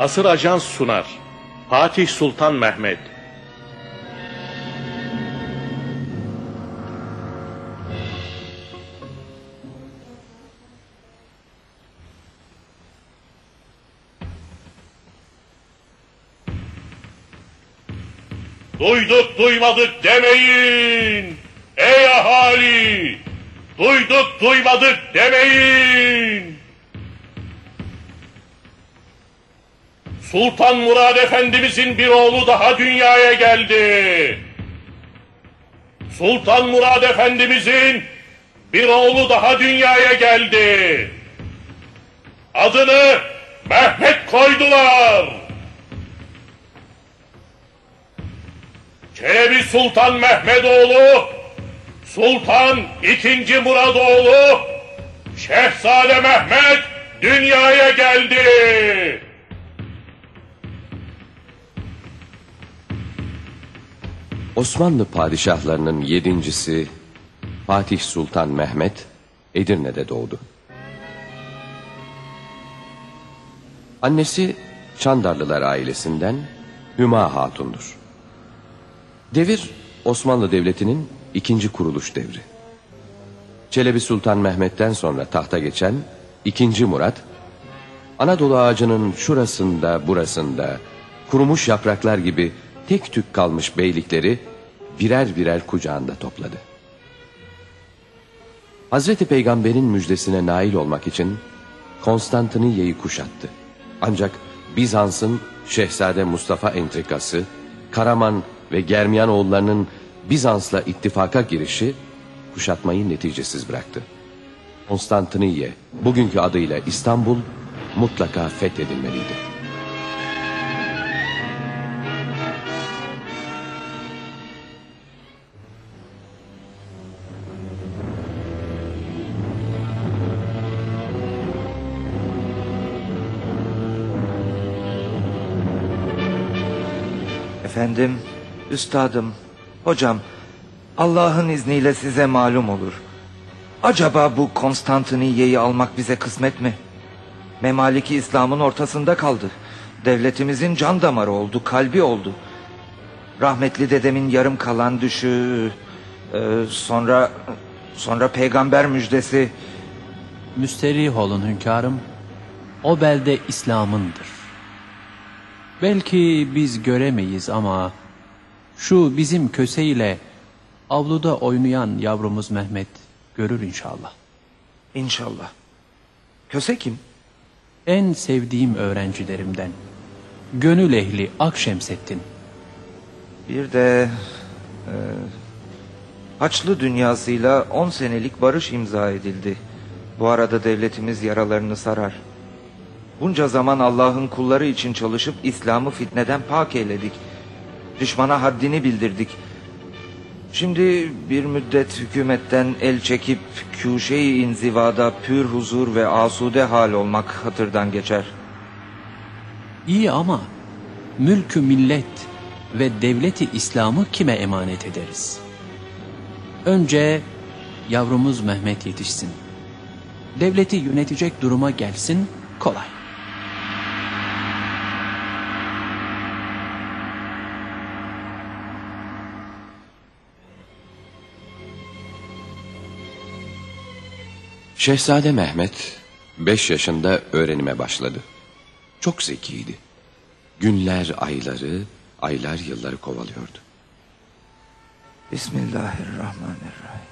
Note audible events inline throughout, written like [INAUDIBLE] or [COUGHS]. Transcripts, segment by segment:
Asır Ajans sunar. Fatih Sultan Mehmet. Duyduk duymadık demeyin. Ey ahali! Duyduk duymadık demeyin. Sultan Murad Efendimizin bir oğlu daha dünyaya geldi. Sultan Murad Efendimizin bir oğlu daha dünyaya geldi. Adını Mehmet koydular. Çelebi Sultan Mehmetoğlu, Sultan II. Muradoğlu, Şehzade Mehmet dünyaya geldi. Osmanlı padişahlarının yedincisi Fatih Sultan Mehmet Edirne'de doğdu. Annesi Çandarlılar ailesinden Hüma Hatun'dur. Devir Osmanlı Devleti'nin ikinci kuruluş devri. Çelebi Sultan Mehmet'ten sonra tahta geçen ikinci Murat, Anadolu ağacının şurasında burasında kurumuş yapraklar gibi tek tük kalmış beylikleri birer birer kucağında topladı. Hazreti Peygamber'in müjdesine nail olmak için Konstantiniyye'yi kuşattı. Ancak Bizans'ın Şehzade Mustafa entrikası, Karaman ve Germiyan oğullarının Bizans'la ittifaka girişi kuşatmayı neticesiz bıraktı. Konstantiniyye, bugünkü adıyla İstanbul, mutlaka fethedilmeliydi. Efendim, üstadım, hocam, Allah'ın izniyle size malum olur. Acaba bu Konstantiniye'yi almak bize kısmet mi? Memaliki İslam'ın ortasında kaldı. Devletimizin can damarı oldu, kalbi oldu. Rahmetli dedemin yarım kalan düşü... e, sonra... Sonra peygamber müjdesi... Müsterih olun hünkârım. O belde İslam'ındır. Belki biz göremeyiz ama şu bizim köseyle avluda oynayan yavrumuz Mehmet görür inşallah. İnşallah. Köse kim? En sevdiğim öğrencilerimden. Gönül ehli Akşemseddin. Bir de... E, Haçlı dünyasıyla 10 senelik barış imza edildi. Bu arada devletimiz yaralarını sarar. Bunca zaman Allah'ın kulları için çalışıp İslam'ı fitneden pak eyledik. Düşmana haddini bildirdik. Şimdi bir müddet hükümetten el çekip küşe-i inzivada pür huzur ve asude hal olmak hatırdan geçer. İyi ama mülkü millet ve devleti İslam'ı kime emanet ederiz? Önce yavrumuz Mehmet yetişsin. Devleti yönetecek duruma gelsin kolay. Şehzade Mehmet 5 yaşında öğrenime başladı. Çok zekiydi. Günler ayları, aylar yılları kovalıyordu. Bismillahirrahmanirrahim.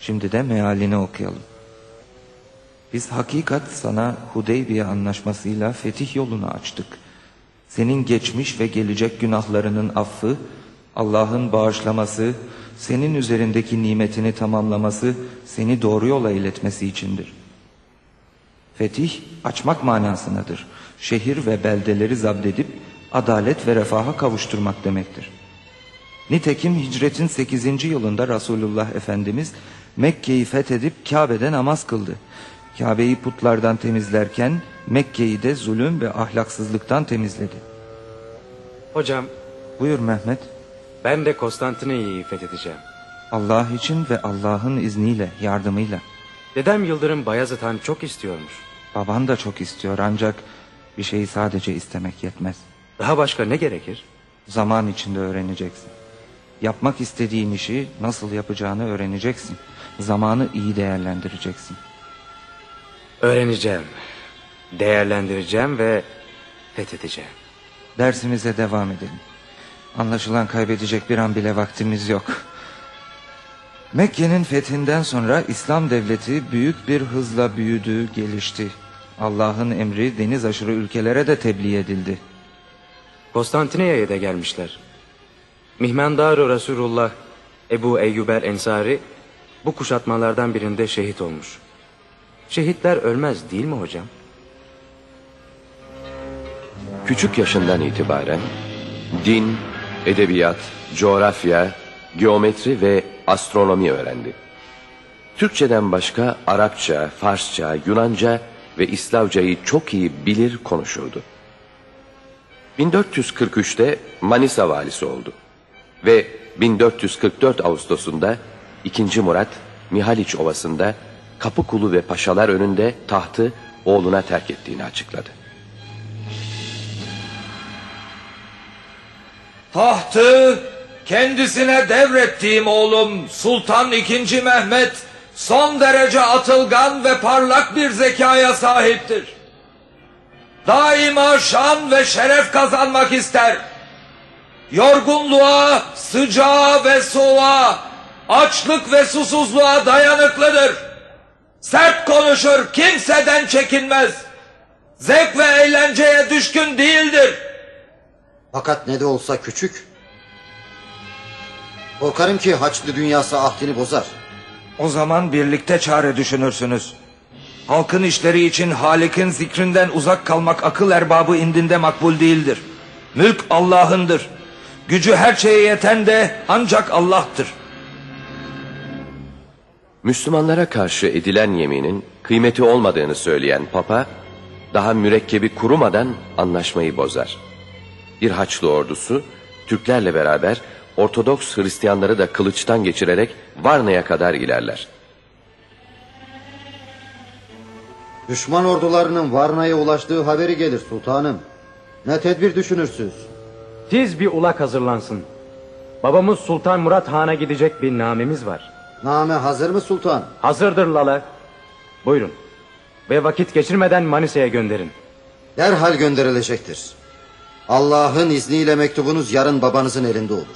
Şimdi de mealini okuyalım. Biz hakikat sana Hudeybiye anlaşmasıyla fetih yolunu açtık. Senin geçmiş ve gelecek günahlarının affı, Allah'ın bağışlaması, senin üzerindeki nimetini tamamlaması, seni doğru yola iletmesi içindir. Fetih, açmak manasındadır. Şehir ve beldeleri zabdedip, adalet ve refaha kavuşturmak demektir. Nitekim hicretin 8. yılında Resulullah Efendimiz Mekke'yi fethedip Kabe'de namaz kıldı. Kabe'yi putlardan temizlerken Mekke'yi de zulüm ve ahlaksızlıktan temizledi. Hocam Buyur Mehmet. Ben de Konstantiniyye'yi fethedeceğim. Allah için ve Allah'ın izniyle, yardımıyla. Dedem Yıldırım Bayezid Han çok istiyormuş. Baban da çok istiyor ancak bir şeyi sadece istemek yetmez. Daha başka ne gerekir? Zaman içinde öğreneceksin. Yapmak istediğin işi nasıl yapacağını öğreneceksin. Zamanı iyi değerlendireceksin. Öğreneceğim, değerlendireceğim ve fethedeceğim. Dersimize devam edelim. Anlaşılan kaybedecek bir an bile vaktimiz yok. Mekke'nin fethinden sonra İslam devleti büyük bir hızla büyüdü, gelişti. Allah'ın emri deniz aşırı ülkelere de tebliğ edildi. Konstantiniyye'ye de gelmişler. Mihmendar-ı Resulullah Ebu Eyyub el Ensari bu kuşatmalardan birinde şehit olmuş. Şehitler ölmez değil mi hocam? Küçük yaşından itibaren din, edebiyat, coğrafya, geometri ve astronomi öğrendi. Türkçeden başka Arapça, Farsça, Yunanca ve İslavcayı çok iyi bilir konuşurdu. 1443'te Manisa valisi oldu ve 1444 Ağustos'unda 2. Murat Mihaliç Ovası'nda Kapıkulu ve paşalar önünde tahtı oğluna terk ettiğini açıkladı. Tahtı kendisine devrettiğim oğlum Sultan II. Mehmet son derece atılgan ve parlak bir zekaya sahiptir. Daima şan ve şeref kazanmak ister. Yorgunluğa, sıcağa ve soğuğa, açlık ve susuzluğa dayanıklıdır. Sert konuşur, kimseden çekinmez. Zevk ve eğlenceye düşkün değildir. Fakat ne de olsa küçük. Korkarım ki Haçlı dünyası ahdini bozar. O zaman birlikte çare düşünürsünüz. Halkın işleri için Halik'in zikrinden uzak kalmak akıl erbabı indinde makbul değildir. Mülk Allah'ındır. Gücü her şeye yeten de ancak Allah'tır. Müslümanlara karşı edilen yeminin kıymeti olmadığını söyleyen Papa, daha mürekkebi kurumadan anlaşmayı bozar. Bir Haçlı ordusu, Türklerle beraber Ortodoks Hristiyanları da kılıçtan geçirerek Varna'ya kadar ilerler. Düşman ordularının Varna'ya ulaştığı haberi gelir sultanım. Ne tedbir düşünürsünüz? Tiz bir ulak hazırlansın. Babamız Sultan Murat Han'a gidecek bir namemiz var. Name hazır mı sultan? Hazırdır Lala. Buyurun. Ve vakit geçirmeden Manisa'ya gönderin. Derhal gönderilecektir. Allah'ın izniyle mektubunuz yarın babanızın elinde olur.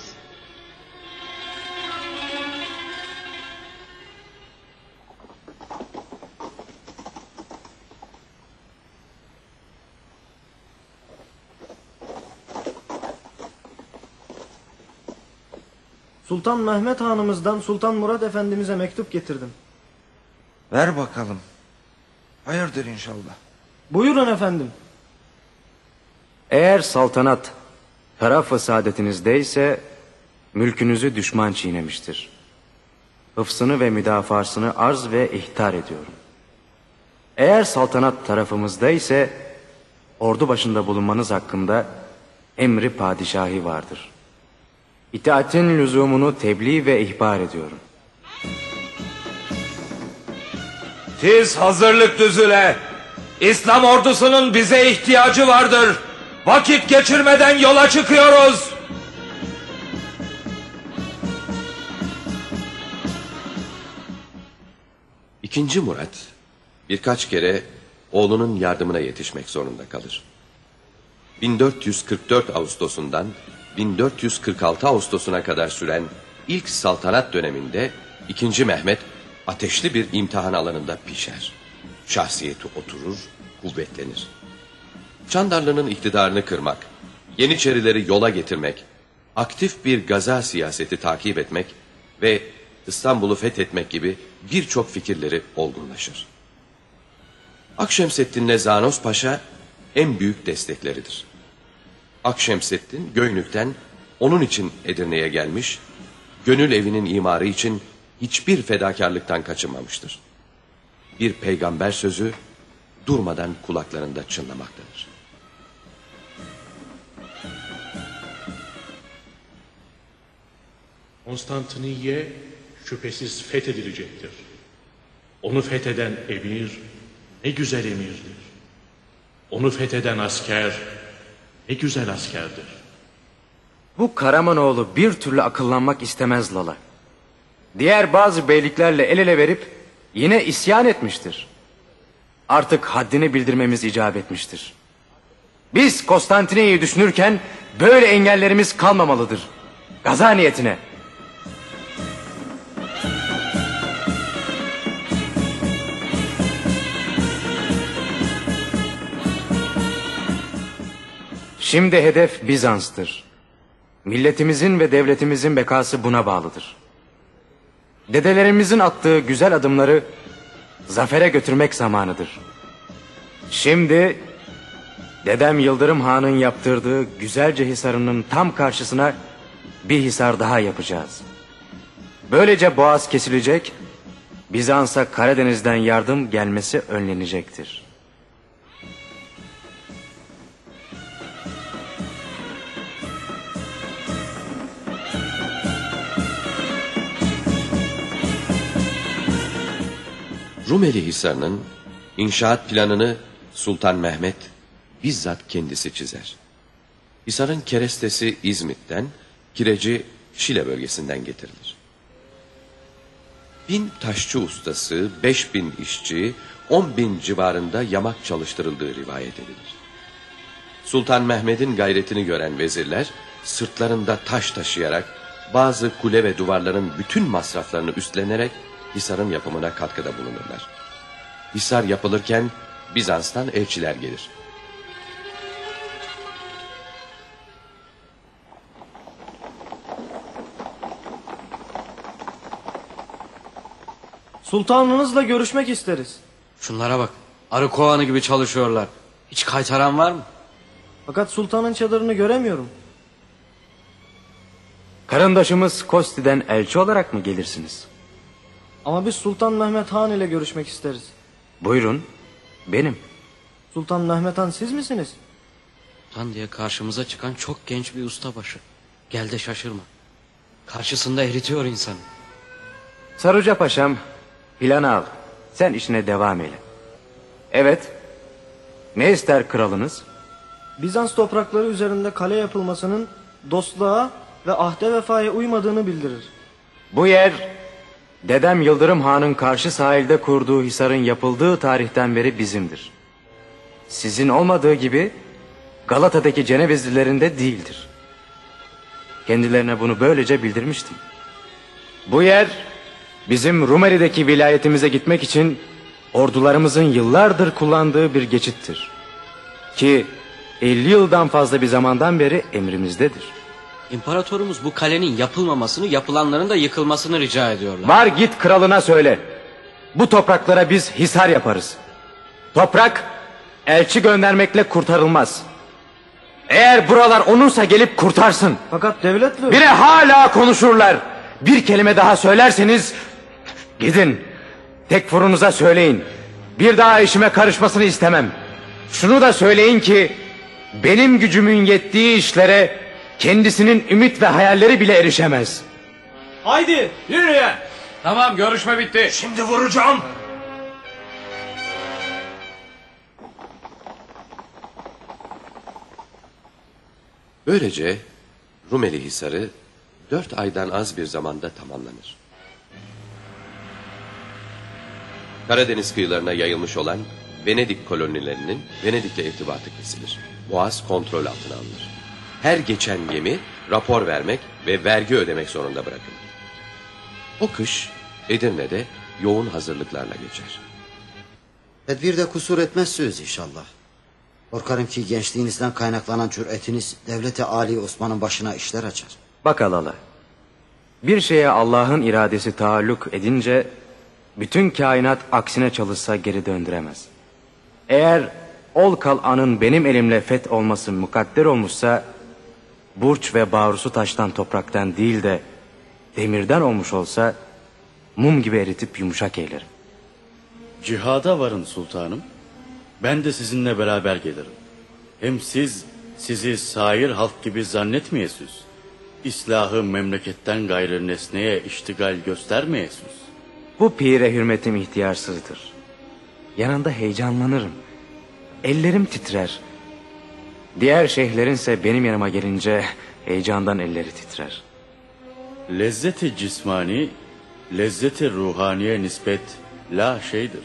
Sultan Mehmet Hanımızdan Sultan Murat Efendimiz'e mektup getirdim. Ver bakalım. Hayırdır inşallah. Buyurun efendim. Eğer saltanat taraf-ı saadetinizdeyse mülkünüzü düşman çiğnemiştir. Hıfsını ve müdafasını arz ve ihtar ediyorum. Eğer saltanat tarafımızda ise ordu başında bulunmanız hakkında emri padişahi vardır. İtaatin lüzumunu tebliğ ve ihbar ediyorum. Tiz hazırlık düzüle. İslam ordusunun bize ihtiyacı vardır. Vakit geçirmeden yola çıkıyoruz. İkinci Murat birkaç kere oğlunun yardımına yetişmek zorunda kalır. 1444 Ağustos'undan 1446 Ağustos'una kadar süren ilk saltanat döneminde 2. Mehmet ateşli bir imtihan alanında pişer. Şahsiyeti oturur, kuvvetlenir. Çandarlı'nın iktidarını kırmak, Yeniçerileri yola getirmek, aktif bir gaza siyaseti takip etmek ve İstanbul'u fethetmek gibi birçok fikirleri olgunlaşır. Akşemseddin'le Zanos Paşa en büyük destekleridir. Akşemseddin Göynük'ten onun için Edirne'ye gelmiş, gönül evinin imarı için hiçbir fedakarlıktan kaçınmamıştır. Bir peygamber sözü durmadan kulaklarında çınlamaktadır. Konstantiniye şüphesiz fethedilecektir. Onu fetheden emir ne güzel emirdir. Onu fetheden asker ne güzel askerdir. Bu Karamanoğlu bir türlü akıllanmak istemez Lala. Diğer bazı beyliklerle el ele verip yine isyan etmiştir. Artık haddini bildirmemiz icap etmiştir. Biz Konstantinye'yi düşünürken böyle engellerimiz kalmamalıdır. Gaza niyetine. Şimdi hedef Bizans'tır. Milletimizin ve devletimizin bekası buna bağlıdır. Dedelerimizin attığı güzel adımları zafere götürmek zamanıdır. Şimdi dedem Yıldırım Han'ın yaptırdığı güzelce hisarının tam karşısına bir hisar daha yapacağız. Böylece boğaz kesilecek, Bizans'a Karadeniz'den yardım gelmesi önlenecektir. Rumeli Hisarı'nın inşaat planını Sultan Mehmet bizzat kendisi çizer. Hisar'ın kerestesi İzmit'ten, kireci Şile bölgesinden getirilir. Bin taşçı ustası, beş bin işçi, on bin civarında yamak çalıştırıldığı rivayet edilir. Sultan Mehmet'in gayretini gören vezirler sırtlarında taş taşıyarak bazı kule ve duvarların bütün masraflarını üstlenerek Hisar'ın yapımına katkıda bulunurlar. Hisar yapılırken Bizans'tan elçiler gelir. Sultanınızla görüşmek isteriz. Şunlara bak. Arı kovanı gibi çalışıyorlar. Hiç kaytaran var mı? Fakat sultanın çadırını göremiyorum. Karındaşımız Kosti'den elçi olarak mı gelirsiniz? Ama biz Sultan Mehmet Han ile görüşmek isteriz. Buyurun, benim. Sultan Mehmet Han siz misiniz? Tan diye karşımıza çıkan çok genç bir ustabaşı. Gel de şaşırma. Karşısında eritiyor insanı. Saruca Paşam, planı al. Sen işine devam eyle. Evet, ne ister kralınız? Bizans toprakları üzerinde kale yapılmasının dostluğa ve ahde vefaya uymadığını bildirir. Bu yer, dedem Yıldırım Han'ın karşı sahilde kurduğu hisarın yapıldığı tarihten beri bizimdir. Sizin olmadığı gibi Galata'daki Cenevizlilerinde değildir. Kendilerine bunu böylece bildirmiştim. Bu yer bizim Rumeli'deki vilayetimize gitmek için ordularımızın yıllardır kullandığı bir geçittir. Ki 50 yıldan fazla bir zamandan beri emrimizdedir. İmparatorumuz bu kalenin yapılmamasını, yapılanların da yıkılmasını rica ediyorlar. Var git kralına söyle. Bu topraklara biz hisar yaparız. Toprak elçi göndermekle kurtarılmaz. Eğer buralar onunsa gelip kurtarsın. Fakat devletle... Bire hala konuşurlar. Bir kelime daha söylerseniz gidin. Tekfurunuza söyleyin. Bir daha işime karışmasını istemem. Şunu da söyleyin ki benim gücümün yettiği işlere kendisinin ümit ve hayalleri bile erişemez. Haydi! Tamam görüşme bitti. Şimdi vuracağım. Böylece Rumeli Hisarı dört aydan az bir zamanda tamamlanır. Karadeniz kıyılarına yayılmış olan Venedik kolonilerinin Venedik'le irtibatı kesilir. Boğaz kontrol altına alınır. Her geçen gemi rapor vermek ve vergi ödemek zorunda bırakılır. O kış Edirne'de yoğun hazırlıklarla geçer. Tedbirde kusur etmezsiniz inşallah. Korkarım ki gençliğinizden kaynaklanan cüretiniz devlete Ali Osman'ın başına işler açar. Bak Alala. Bir şeye Allah'ın iradesi taalluk edince bütün kainat aksine çalışsa geri döndüremez. Eğer ol kal anın benim elimle feth olması mukadder olmuşsa burç ve bağrusu taştan topraktan değil de demirden olmuş olsa mum gibi eritip yumuşak eylerim. Cihada varın sultanım. Ben de sizinle beraber gelirim. Hem siz sizi sair halk gibi zannetmeyesiniz. İslahı memleketten gayrı nesneye iştigal göstermeyesiniz. Bu pire hürmetim ihtiyarsızdır. Yanında heyecanlanırım. Ellerim titrer. Diğer şeyhlerinse benim yanıma gelince heyecandan elleri titrer. Lezzeti cismani, lezzeti ruhaniye nispet la şeydir.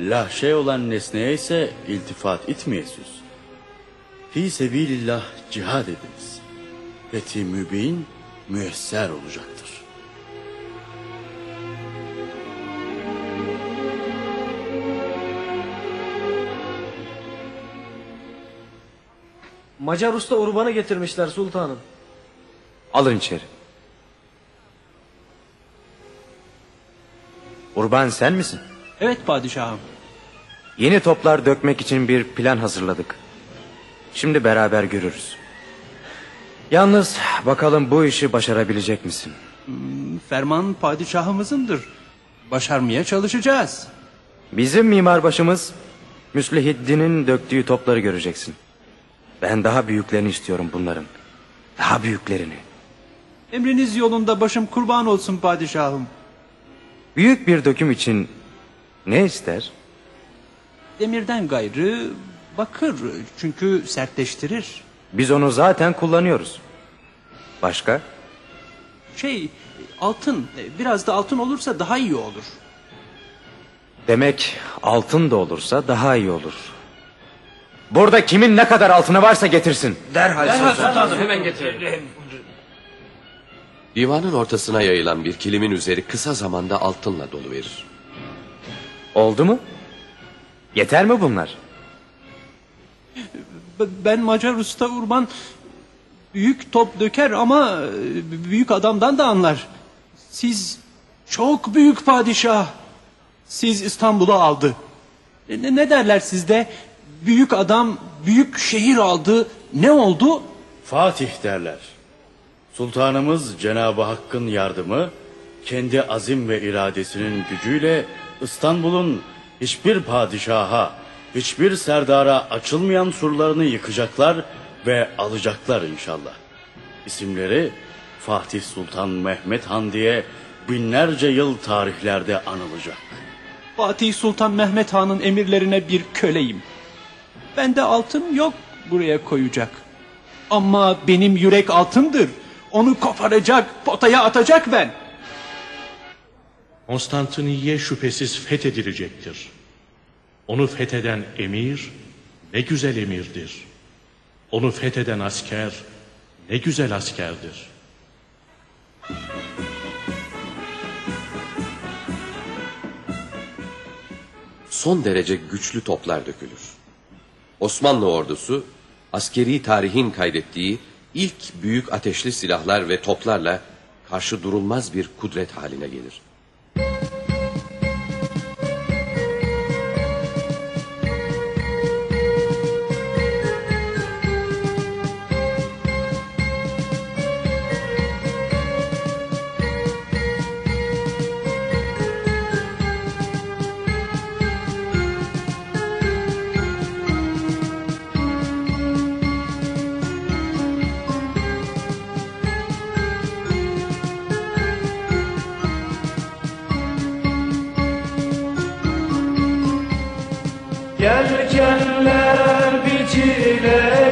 La şey olan nesneye ise iltifat etmeyesiz. Fi sebilillah cihad ediniz. Fethi mübin müesser olacaktır. Macar usta Urban'ı getirmişler sultanım. Alın içeri. Urban sen misin? Evet padişahım. Yeni toplar dökmek için bir plan hazırladık. Şimdi beraber görürüz. Yalnız bakalım bu işi başarabilecek misin? Ferman padişahımızındır. Başarmaya çalışacağız. Bizim mimarbaşımız Müslihiddin'in döktüğü topları göreceksin. Ben daha büyüklerini istiyorum bunların. Daha büyüklerini. Emriniz yolunda başım kurban olsun padişahım. Büyük bir döküm için ne ister? Demirden gayrı bakır çünkü sertleştirir. Biz onu zaten kullanıyoruz. Başka? Şey altın biraz da altın olursa daha iyi olur. Demek altın da olursa daha iyi olur. Burada kimin ne kadar altını varsa getirsin. Derhal sultanım. Hemen getirelim. Divanın ortasına yayılan bir kilimin üzeri kısa zamanda altınla dolu verir. Oldu mu? Yeter mi bunlar? Ben Macar usta Urban büyük top döker ama e, büyük adamdan da anlar. Siz çok büyük padişah. Siz İstanbul'u aldı. Ne, ne derler sizde? Büyük adam büyük şehir aldı. Ne oldu? Fatih derler. Sultanımız Cenab-ı Hakk'ın yardımı, kendi azim ve iradesinin gücüyle İstanbul'un hiçbir padişaha, hiçbir serdara açılmayan surlarını yıkacaklar ve alacaklar inşallah. İsimleri Fatih Sultan Mehmet Han diye binlerce yıl tarihlerde anılacak. Fatih Sultan Mehmet Han'ın emirlerine bir köleyim. Bende altın yok buraya koyacak. Ama benim yürek altındır. Onu koparacak, potaya atacak ben. Konstantiniye şüphesiz fethedilecektir. Onu fetheden emir ne güzel emirdir. Onu fetheden asker ne güzel askerdir. Son derece güçlü toplar dökülür. Osmanlı ordusu askeri tarihin kaydettiği ilk büyük ateşli silahlar ve toplarla karşı durulmaz bir kudret haline gelir. Yelkenler biçilecek,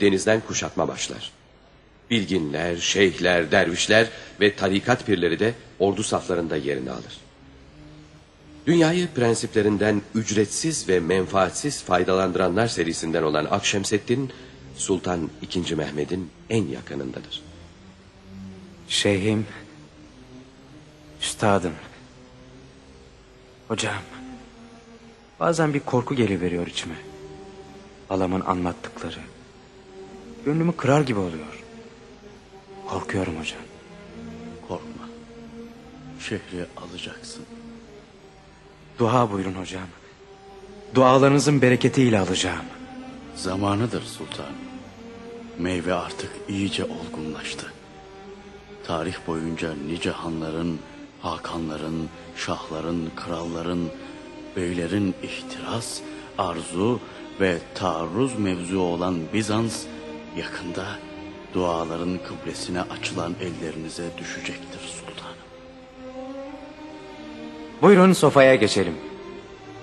denizden kuşatma başlar. Bilginler, şeyhler, dervişler ve tarikat pirleri de ordu saflarında yerini alır. Dünyayı prensiplerinden ücretsiz ve menfaatsiz faydalandıranlar serisinden olan Akşemseddin, Sultan II. Mehmet'in en yakınındadır. Şeyhim, üstadım, hocam, bazen bir korku geliveriyor içime. Halamın anlattıkları, gönlümü kırar gibi oluyor. Korkuyorum hocam. Korkma. Şehri alacaksın. Dua buyurun hocam. Dualarınızın bereketiyle alacağım. Zamanıdır sultan. Meyve artık iyice olgunlaştı. Tarih boyunca nice hanların, hakanların, şahların, kralların, beylerin ihtiras, arzu ve taarruz mevzu olan Bizans yakında duaların kıblesine açılan ellerinize düşecektir sultanım. Buyurun sofaya geçelim.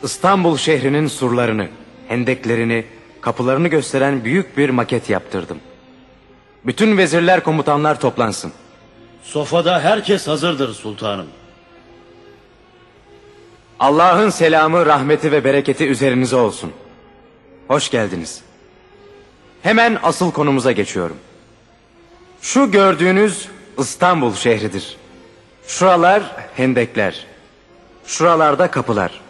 İstanbul şehrinin surlarını, hendeklerini, kapılarını gösteren büyük bir maket yaptırdım. Bütün vezirler komutanlar toplansın. Sofada herkes hazırdır sultanım. Allah'ın selamı, rahmeti ve bereketi üzerinize olsun. Hoş geldiniz. Hemen asıl konumuza geçiyorum. Şu gördüğünüz İstanbul şehridir. Şuralar hendekler. Şuralarda kapılar.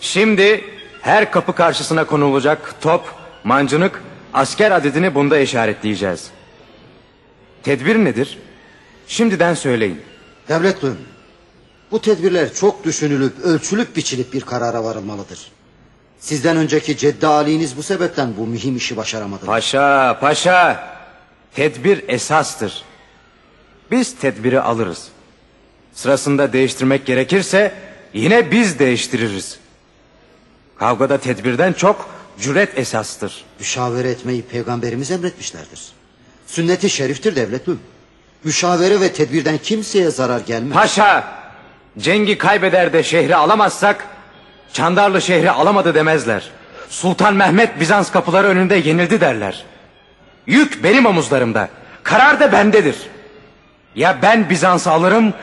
Şimdi her kapı karşısına konulacak top, mancınık, asker adedini bunda işaretleyeceğiz. Tedbir nedir? Şimdiden söyleyin. Devletlüm, bu tedbirler çok düşünülüp, ölçülüp biçilip bir karara varılmalıdır. Sizden önceki Ceddi Ali'niz bu sebepten bu mühim işi başaramadı. Paşa, paşa. Tedbir esastır. Biz tedbiri alırız. Sırasında değiştirmek gerekirse yine biz değiştiririz. Kavgada tedbirden çok cüret esastır. Müşavere etmeyi peygamberimiz emretmişlerdir. Sünneti şeriftir devletlüm. Müşavere ve tedbirden kimseye zarar gelmez. Paşa, cengi kaybeder de şehri alamazsak Çandarlı şehri alamadı demezler. Sultan Mehmet Bizans kapıları önünde yenildi derler. Yük benim omuzlarımda. Karar da bendedir. Ya ben Bizans'ı alırım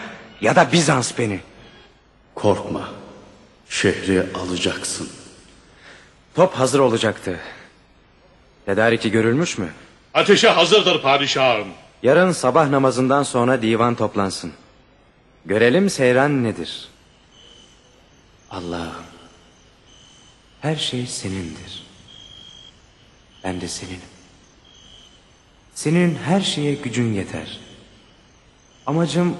ya da Bizans beni. Korkma. Şehri alacaksın. Top hazır olacaktı. Tedariki görülmüş mü? Ateşe hazırdır padişahım. Yarın sabah namazından sonra divan toplansın. Görelim seyran nedir? Allah'ım. Her şey senindir. Ben de seninim. Senin her şeye gücün yeter. Amacım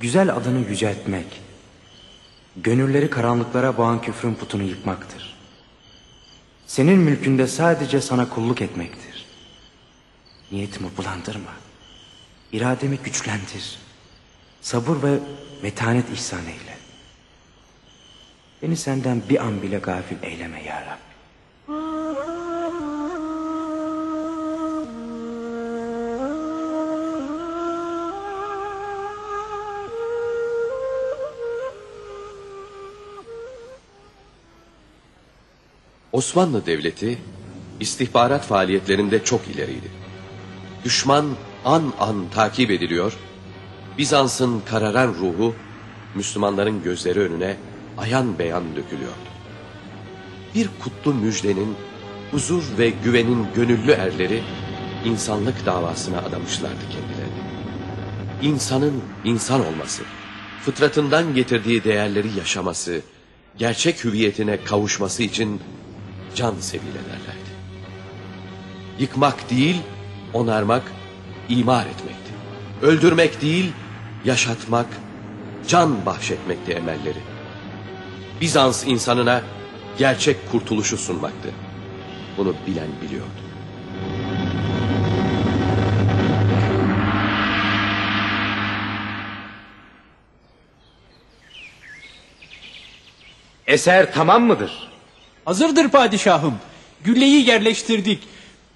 güzel adını yüceltmek. Gönülleri karanlıklara boğan küfrün putunu yıkmaktır. Senin mülkünde sadece sana kulluk etmektir. Niyetimi bulandırma. İrademi güçlendir. Sabır ve metanet ihsan eyle. Beni senden bir an bile gafil eyleme ya Rabbi. Osmanlı Devleti istihbarat faaliyetlerinde çok ileriydi. Düşman an an takip ediliyor, Bizans'ın kararan ruhu Müslümanların gözleri önüne ayan beyan dökülüyordu. Bir kutlu müjdenin, huzur ve güvenin gönüllü erleri insanlık davasına adamışlardı kendilerini. İnsanın insan olması, fıtratından getirdiği değerleri yaşaması, gerçek hüviyetine kavuşması için can sebilederlerdi. Yıkmak değil, onarmak, imar etmekti. Öldürmek değil, yaşatmak, can bahşetmekti emelleri. Bizans insanına gerçek kurtuluşu sunmaktı. Bunu bilen biliyordu. Eser tamam mıdır? Hazırdır padişahım. Gülleyi yerleştirdik.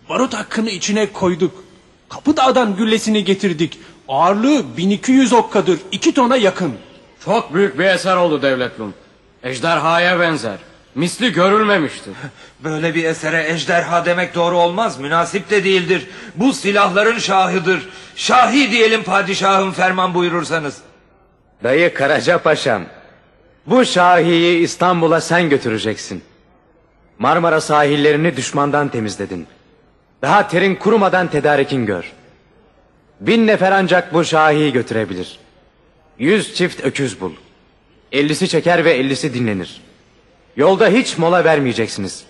Barut hakkını içine koyduk. Kapı dağdan güllesini getirdik. Ağırlığı 1200 okkadır. 2 tona yakın. Çok büyük bir eser oldu devletlum. Ejderhaya benzer. Misli görülmemiştir. [LAUGHS] Böyle bir esere ejderha demek doğru olmaz. Münasip de değildir. Bu silahların şahıdır. Şahi diyelim padişahım ferman buyurursanız. Dayı Karaca Paşam. Bu Şahi'yi İstanbul'a sen götüreceksin. Marmara sahillerini düşmandan temizledin. Daha terin kurumadan tedarikin gör. Bin nefer ancak bu Şahi'yi götürebilir. Yüz çift öküz bul. Ellisi çeker ve ellisi dinlenir. Yolda hiç mola vermeyeceksiniz.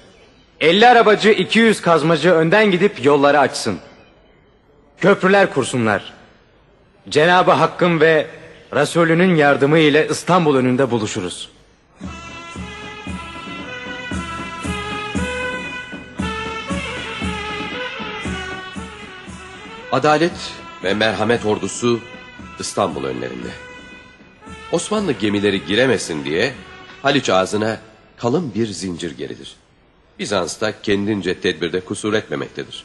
Elli arabacı, iki yüz kazmacı önden gidip yolları açsın. Köprüler kursunlar. Cenabı Hakk'ın ve Resulünün yardımı ile İstanbul önünde buluşuruz. Adalet ve merhamet ordusu İstanbul önlerinde. Osmanlı gemileri giremesin diye Haliç ağzına kalın bir zincir gerilir. Bizans da kendince tedbirde kusur etmemektedir.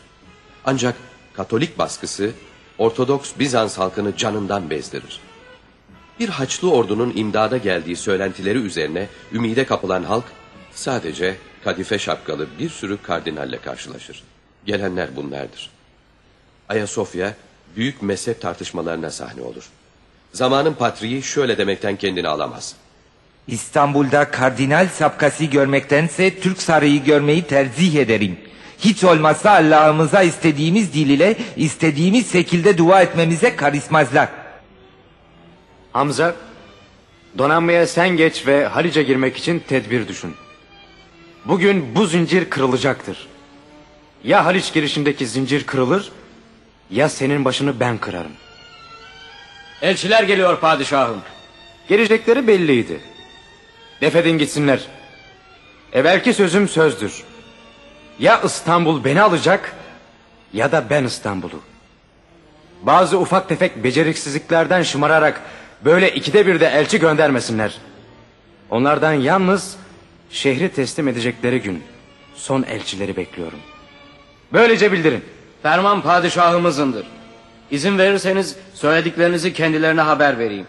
Ancak Katolik baskısı Ortodoks Bizans halkını canından bezdirir. Bir Haçlı ordunun imdada geldiği söylentileri üzerine ümide kapılan halk sadece kadife şapkalı bir sürü kardinalle karşılaşır. Gelenler bunlardır. Ayasofya büyük mezhep tartışmalarına sahne olur. Zamanın patriği şöyle demekten kendini alamaz. İstanbul'da kardinal sapkası görmektense Türk sarayı görmeyi tercih ederim. Hiç olmazsa Allah'ımıza istediğimiz dil ile istediğimiz şekilde dua etmemize karışmazlar. Hamza, donanmaya sen geç ve Halice girmek için tedbir düşün. Bugün bu zincir kırılacaktır. Ya Haliç girişindeki zincir kırılır ya senin başını ben kırarım. Elçiler geliyor padişahım. Gelecekleri belliydi. Defedin gitsinler. Evvelki sözüm sözdür. Ya İstanbul beni alacak ya da ben İstanbul'u. Bazı ufak tefek beceriksizliklerden şımararak böyle ikide bir de elçi göndermesinler. Onlardan yalnız şehri teslim edecekleri gün son elçileri bekliyorum. Böylece bildirin. Ferman padişahımızındır. İzin verirseniz söylediklerinizi kendilerine haber vereyim.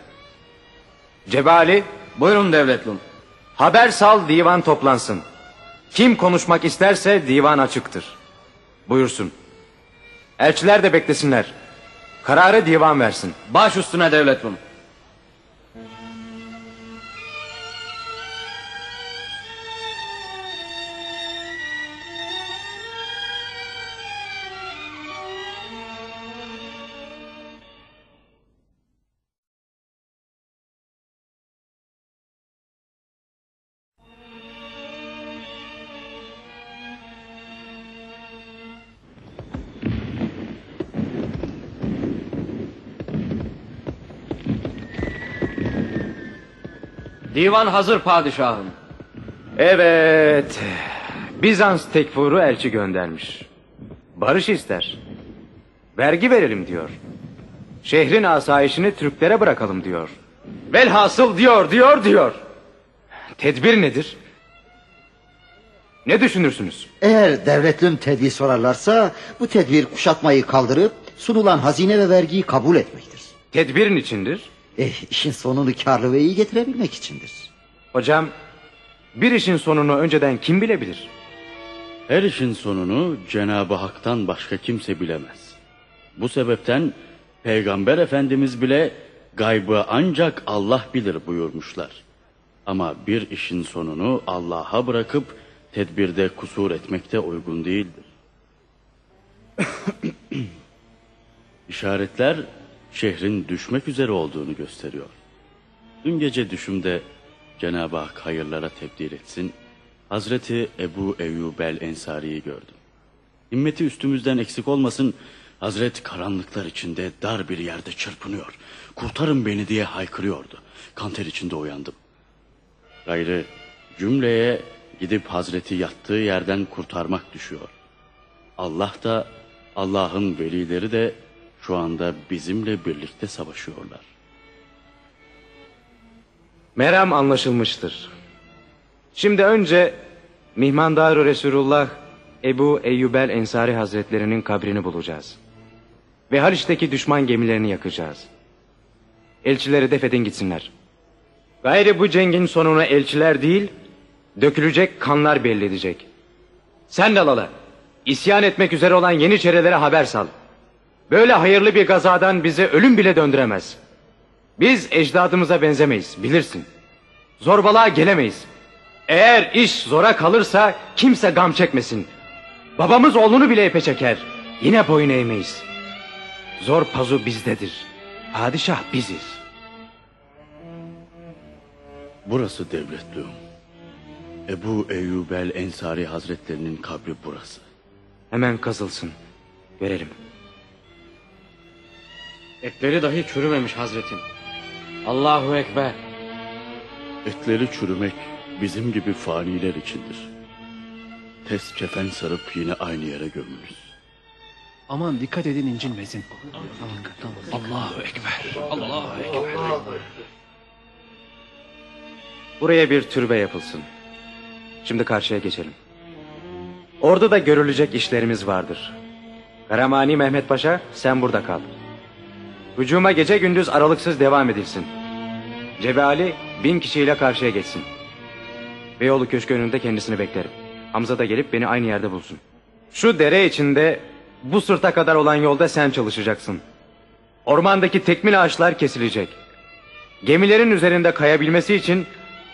Cebali Buyurun devletlum. haber sal divan toplansın. Kim konuşmak isterse divan açıktır. Buyursun. Elçiler de beklesinler. Kararı divan versin. Baş üstüne devletlum. Divan hazır padişahım. Evet. Bizans tekfuru elçi göndermiş. Barış ister. Vergi verelim diyor. Şehrin asayişini Türklere bırakalım diyor. Velhasıl diyor diyor diyor. Tedbir nedir? Ne düşünürsünüz? Eğer devletlüm tedbir sorarlarsa bu tedbir kuşatmayı kaldırıp sunulan hazine ve vergiyi kabul etmektir. Tedbirin içindir. Eh, işin sonunu karlı ve iyi getirebilmek içindir. Hocam bir işin sonunu önceden kim bilebilir? Her işin sonunu Cenab-ı Hak'tan başka kimse bilemez. Bu sebepten Peygamber Efendimiz bile gaybı ancak Allah bilir buyurmuşlar. Ama bir işin sonunu Allah'a bırakıp tedbirde kusur etmekte uygun değildir. [COUGHS] İşaretler şehrin düşmek üzere olduğunu gösteriyor. Dün gece düşümde Cenab-ı Hak hayırlara tebdil etsin. Hazreti Ebu Eyyub el Ensari'yi gördüm. Himmeti üstümüzden eksik olmasın. Hazret karanlıklar içinde dar bir yerde çırpınıyor. Kurtarın beni diye haykırıyordu. Kanter içinde uyandım. Gayrı cümleye gidip Hazreti yattığı yerden kurtarmak düşüyor. Allah da Allah'ın velileri de şu anda bizimle birlikte savaşıyorlar. Meram anlaşılmıştır. Şimdi önce Mihmandar-ı Resulullah Ebu Eyyubel Ensari Hazretlerinin kabrini bulacağız. Ve Haliç'teki düşman gemilerini yakacağız. Elçileri defedin gitsinler. Gayrı bu cengin sonunu elçiler değil, Dökülecek kanlar belli edecek. Sen de Lala. isyan etmek üzere olan Yeniçerilere haber sal. Böyle hayırlı bir gazadan bizi ölüm bile döndüremez. Biz ecdadımıza benzemeyiz bilirsin. Zorbalığa gelemeyiz. Eğer iş zora kalırsa kimse gam çekmesin. Babamız oğlunu bile ipe çeker. Yine boyun eğmeyiz. Zor pazu bizdedir. Padişah biziz. Burası devletliğim. Ebu Eyyub el Ensari Hazretlerinin kabri burası. Hemen kazılsın. Görelim. Etleri dahi çürümemiş Hazretim. Allahu Ekber. Etleri çürümek bizim gibi faniler içindir. Tez kefen sarıp yine aynı yere gömülürüz. Aman dikkat edin incinmesin. Allahu Ekber. Allahu Ekber. Buraya bir türbe yapılsın. Şimdi karşıya geçelim. Orada da görülecek işlerimiz vardır. Karamani Mehmet Paşa sen burada kal. Hücuma gece gündüz aralıksız devam edilsin. Cebe Ali bin kişiyle karşıya geçsin. Beyoğlu Köşkü önünde kendisini beklerim. Hamza da gelip beni aynı yerde bulsun. Şu dere içinde bu sırta kadar olan yolda sen çalışacaksın. Ormandaki tekmil ağaçlar kesilecek. Gemilerin üzerinde kayabilmesi için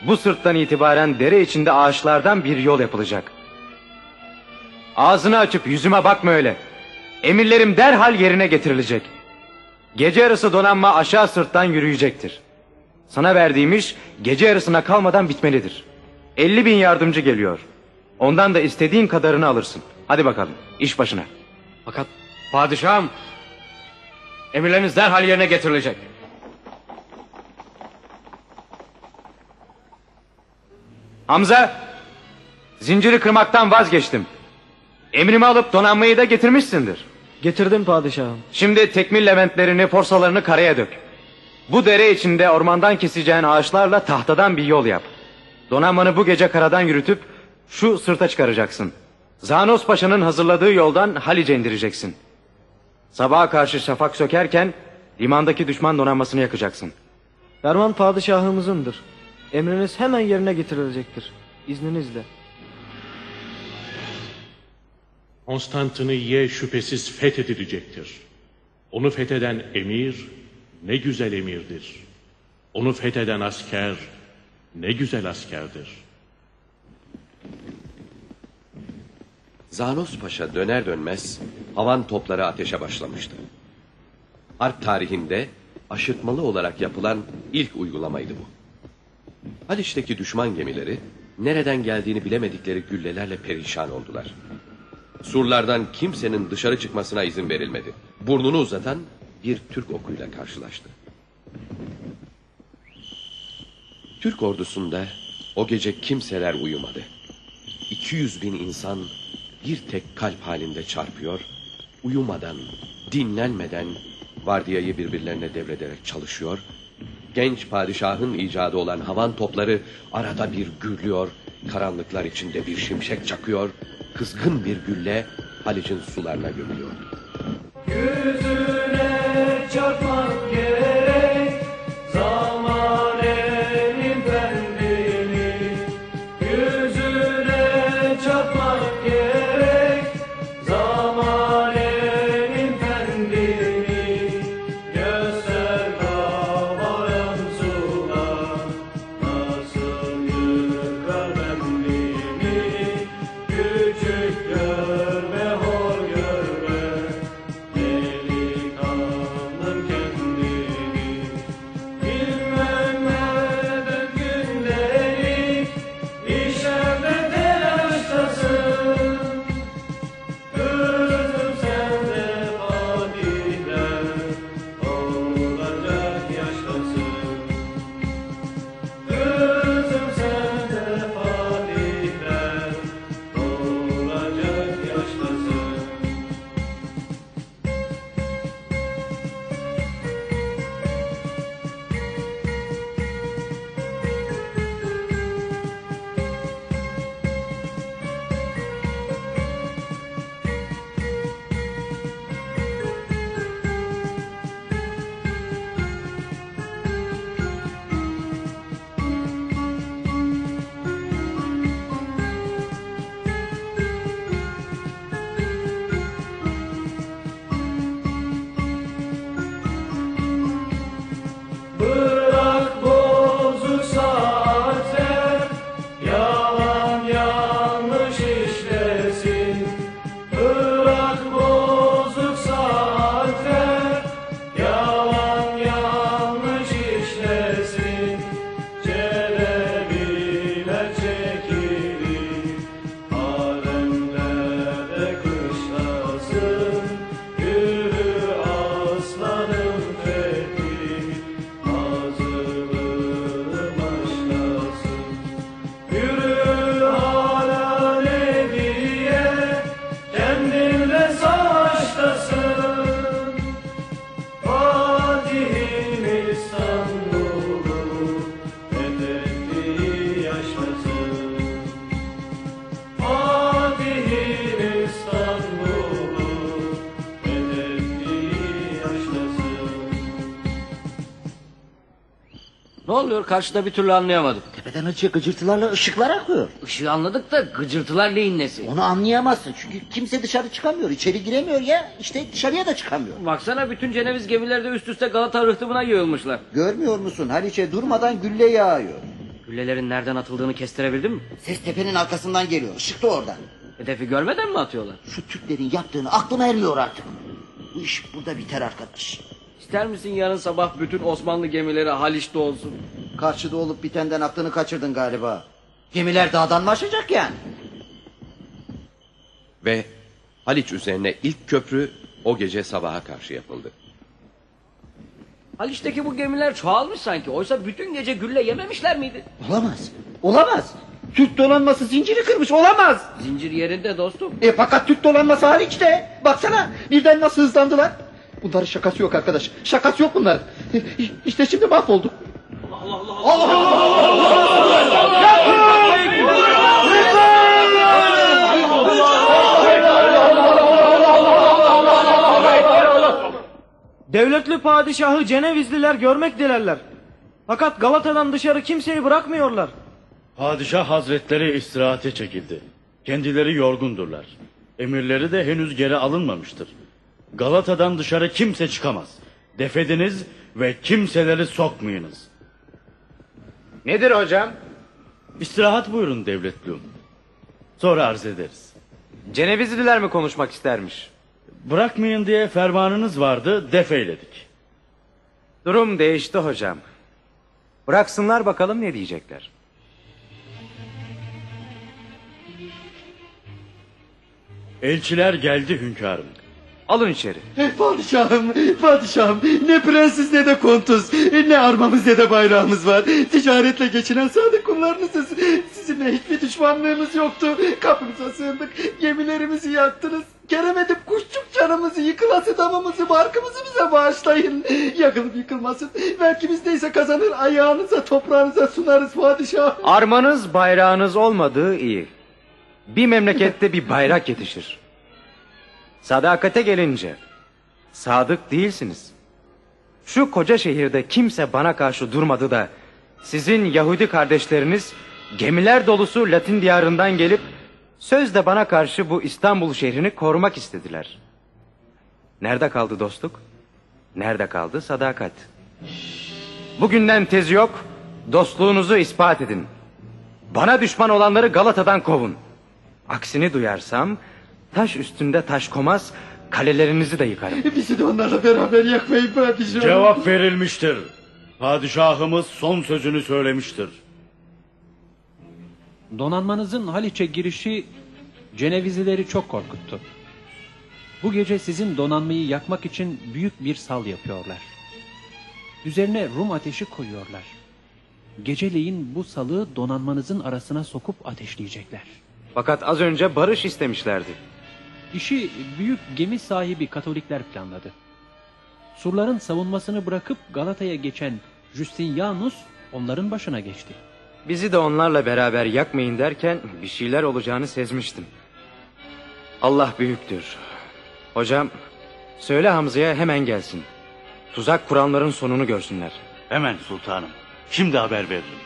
bu sırttan itibaren dere içinde ağaçlardan bir yol yapılacak. Ağzını açıp yüzüme bakma öyle. Emirlerim derhal yerine getirilecek. Gece yarısı donanma aşağı sırttan yürüyecektir. Sana verdiğim iş gece yarısına kalmadan bitmelidir. 50 bin yardımcı geliyor. Ondan da istediğin kadarını alırsın. Hadi bakalım iş başına. Fakat padişahım emirleriniz derhal yerine getirilecek. Hamza zinciri kırmaktan vazgeçtim. Emrimi alıp donanmayı da getirmişsindir. Getirdim padişahım. Şimdi tekmil leventlerini, porsalarını karaya dök. Bu dere içinde ormandan keseceğin ağaçlarla tahtadan bir yol yap. Donanmanı bu gece karadan yürütüp şu sırta çıkaracaksın. Zanos Paşa'nın hazırladığı yoldan Halice indireceksin. Sabaha karşı şafak sökerken limandaki düşman donanmasını yakacaksın. Ferman padişahımızındır. Emriniz hemen yerine getirilecektir. İzninizle. Konstantiniye şüphesiz fethedilecektir. Onu fetheden emir ne güzel emirdir. Onu fetheden asker ne güzel askerdir. Zanos Paşa döner dönmez havan topları ateşe başlamıştı. Harp tarihinde aşırtmalı olarak yapılan ilk uygulamaydı bu. Haliç'teki düşman gemileri nereden geldiğini bilemedikleri güllelerle perişan oldular. Surlardan kimsenin dışarı çıkmasına izin verilmedi. Burnunu uzatan bir Türk okuyla karşılaştı. Türk ordusunda o gece kimseler uyumadı. 200 bin insan bir tek kalp halinde çarpıyor, uyumadan, dinlenmeden vardiyayı birbirlerine devrederek çalışıyor. Genç padişahın icadı olan havan topları arada bir gürlüyor, karanlıklar içinde bir şimşek çakıyor, kızgın bir gülle Halic'in sularına gömülüyordu. Yüzüne oluyor karşıda bir türlü anlayamadım. Tepeden açık gıcırtılarla ışıklar akıyor. Işığı anladık da gıcırtılar neyin nesi? Onu anlayamazsın çünkü kimse dışarı çıkamıyor. içeri giremiyor ya. İşte dışarıya da çıkamıyor. Baksana bütün Ceneviz gemileri de üst üste Galata rıhtımına yığılmışlar. Görmüyor musun? Haliç'e durmadan gülle yağıyor. Güllelerin nereden atıldığını kestirebildin mi? Ses tepenin arkasından geliyor. Işık da oradan. Hedefi görmeden mi atıyorlar? Şu Türklerin yaptığını aklıma ermiyor artık. Bu iş burada biter arkadaş. İster misin yarın sabah bütün Osmanlı gemileri Haliç'te olsun? Karşıda olup bitenden aklını kaçırdın galiba. Gemiler dağdan mı aşacak yani? Ve Haliç üzerine ilk köprü o gece sabaha karşı yapıldı. Haliç'teki bu gemiler çoğalmış sanki. Oysa bütün gece gülle yememişler miydi? Olamaz. Olamaz. Türk donanması zinciri kırmış. Olamaz. Zincir yerinde dostum. E fakat Türk donanması hariçte. Baksana birden nasıl hızlandılar. Bunların şakası yok arkadaş. Şakası yok bunların. İşte şimdi mahvolduk. Devletli padişahı Cenevizliler görmek dilerler. Fakat Galata'dan dışarı kimseyi bırakmıyorlar. Padişah hazretleri istirahate çekildi. Kendileri yorgundurlar. Emirleri de henüz geri alınmamıştır. Galata'dan dışarı kimse çıkamaz. Defediniz ve kimseleri sokmayınız. Nedir hocam? İstirahat buyurun devletliğim. Sonra arz ederiz. Cenevizliler mi konuşmak istermiş? Bırakmayın diye fermanınız vardı, defeyledik. Durum değişti hocam. Bıraksınlar bakalım ne diyecekler. Elçiler geldi hünkârım. Alın içeri. Padişahım, padişahım. Ne prensiz ne de kontuz. Ne armamız ne de bayrağımız var. Ticaretle geçinen sadık kullarınızız. Sizinle hiçbir düşmanlığımız yoktu. Kapınıza sığındık. Gemilerimizi yaktınız. Kerem edip kuşçuk canımızı, yıkılası damımızı, barkımızı bize bağışlayın. Yakılıp yıkılmasın. Belki biz neyse kazanır ayağınıza, toprağınıza sunarız padişahım. Armanız bayrağınız olmadığı iyi. Bir memlekette bir bayrak yetişir. Sadakate gelince sadık değilsiniz. Şu koca şehirde kimse bana karşı durmadı da sizin Yahudi kardeşleriniz gemiler dolusu Latin diyarından gelip sözde bana karşı bu İstanbul şehrini korumak istediler. Nerede kaldı dostluk? Nerede kaldı sadakat? Bugünden tez yok, dostluğunuzu ispat edin. Bana düşman olanları Galata'dan kovun. Aksini duyarsam taş üstünde taş komaz, kalelerinizi de yıkarım. [LAUGHS] Bizi de onlarla beraber yakmayın padişahım. Cevap verilmiştir. Padişahımız son sözünü söylemiştir. Donanmanızın Haliç'e girişi Cenevizlileri çok korkuttu. Bu gece sizin donanmayı yakmak için büyük bir sal yapıyorlar. Üzerine Rum ateşi koyuyorlar. Geceleyin bu salı donanmanızın arasına sokup ateşleyecekler. Fakat az önce barış istemişlerdi. İşi büyük gemi sahibi Katolikler planladı. Surların savunmasını bırakıp Galata'ya geçen Justinianus onların başına geçti. Bizi de onlarla beraber yakmayın derken bir şeyler olacağını sezmiştim. Allah büyüktür. Hocam söyle Hamza'ya hemen gelsin. Tuzak kuranların sonunu görsünler. Hemen sultanım. Şimdi haber veririm.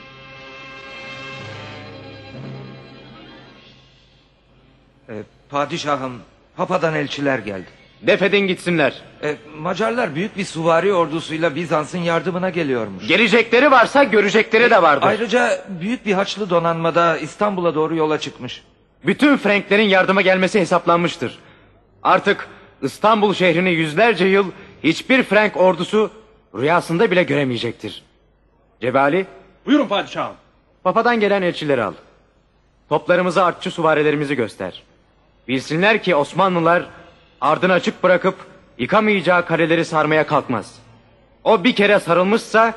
E, padişahım, Papa'dan elçiler geldi. Defedin gitsinler. E, Macarlar büyük bir suvari ordusuyla Bizans'ın yardımına geliyormuş. Gelecekleri varsa görecekleri de vardır. Ayrıca büyük bir haçlı donanmada İstanbul'a doğru yola çıkmış. Bütün Franklerin yardıma gelmesi hesaplanmıştır. Artık İstanbul şehrini yüzlerce yıl hiçbir Frank ordusu rüyasında bile göremeyecektir. Cebali, Buyurun padişahım. Papa'dan gelen elçileri al. Toplarımızı artçı süvarilerimizi göster. Bilsinler ki Osmanlılar ardını açık bırakıp yıkamayacağı kaleleri sarmaya kalkmaz. O bir kere sarılmışsa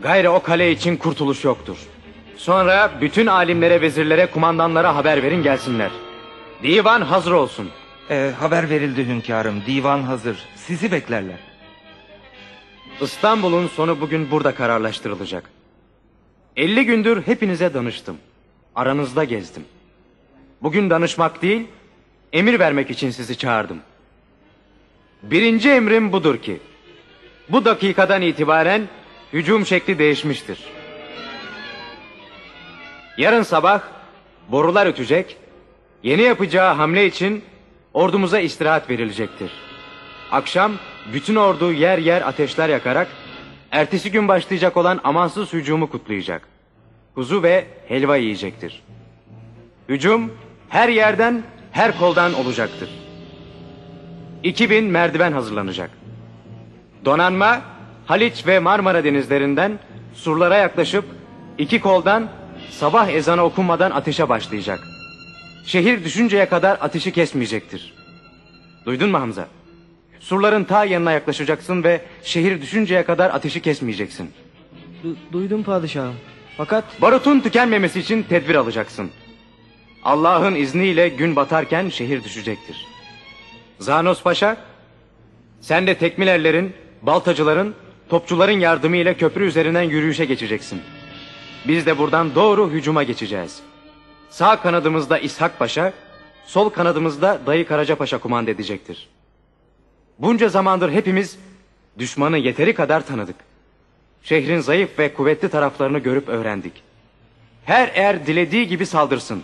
gayrı o kale için kurtuluş yoktur. Sonra bütün alimlere, vezirlere, kumandanlara haber verin gelsinler. Divan hazır olsun. E, haber verildi hünkârım. Divan hazır. Sizi beklerler. İstanbul'un sonu bugün burada kararlaştırılacak. 50 gündür hepinize danıştım. Aranızda gezdim. Bugün danışmak değil, emir vermek için sizi çağırdım. Birinci emrim budur ki, bu dakikadan itibaren hücum şekli değişmiştir. Yarın sabah borular ötecek, yeni yapacağı hamle için ordumuza istirahat verilecektir. Akşam bütün ordu yer yer ateşler yakarak ertesi gün başlayacak olan amansız hücumu kutlayacak. Kuzu ve helva yiyecektir. Hücum her yerden, her koldan olacaktır. 2000 merdiven hazırlanacak. Donanma Haliç ve Marmara denizlerinden surlara yaklaşıp iki koldan sabah ezanı okunmadan ateşe başlayacak. Şehir düşünceye kadar ateşi kesmeyecektir. Duydun mu Hamza? Surların ta yanına yaklaşacaksın ve şehir düşünceye kadar ateşi kesmeyeceksin. Du- duydum padişahım. Fakat Barutun tükenmemesi için tedbir alacaksın. Allah'ın izniyle gün batarken şehir düşecektir. Zanos Paşa, sen de tekmilerlerin, baltacıların, topçuların yardımıyla köprü üzerinden yürüyüşe geçeceksin. Biz de buradan doğru hücuma geçeceğiz. Sağ kanadımızda İshak Paşa, sol kanadımızda Dayı Karaca Paşa kumanda edecektir. Bunca zamandır hepimiz düşmanı yeteri kadar tanıdık. Şehrin zayıf ve kuvvetli taraflarını görüp öğrendik. Her er dilediği gibi saldırsın.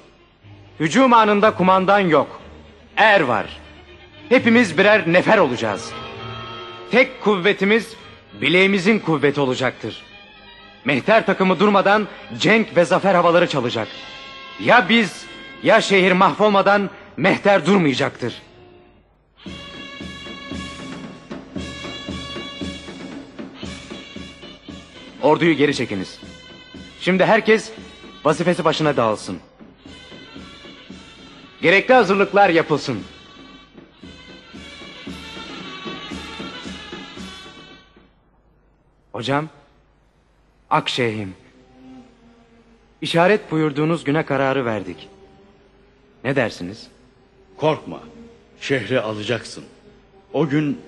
Hücum anında kumandan yok. Er var. Hepimiz birer nefer olacağız. Tek kuvvetimiz bileğimizin kuvveti olacaktır. Mehter takımı durmadan cenk ve zafer havaları çalacak. Ya biz ya şehir mahvolmadan mehter durmayacaktır. Orduyu geri çekiniz. Şimdi herkes vazifesi başına dağılsın. Gerekli hazırlıklar yapılsın. Hocam, Akşehim. İşaret buyurduğunuz güne kararı verdik. Ne dersiniz? Korkma. Şehri alacaksın. O gün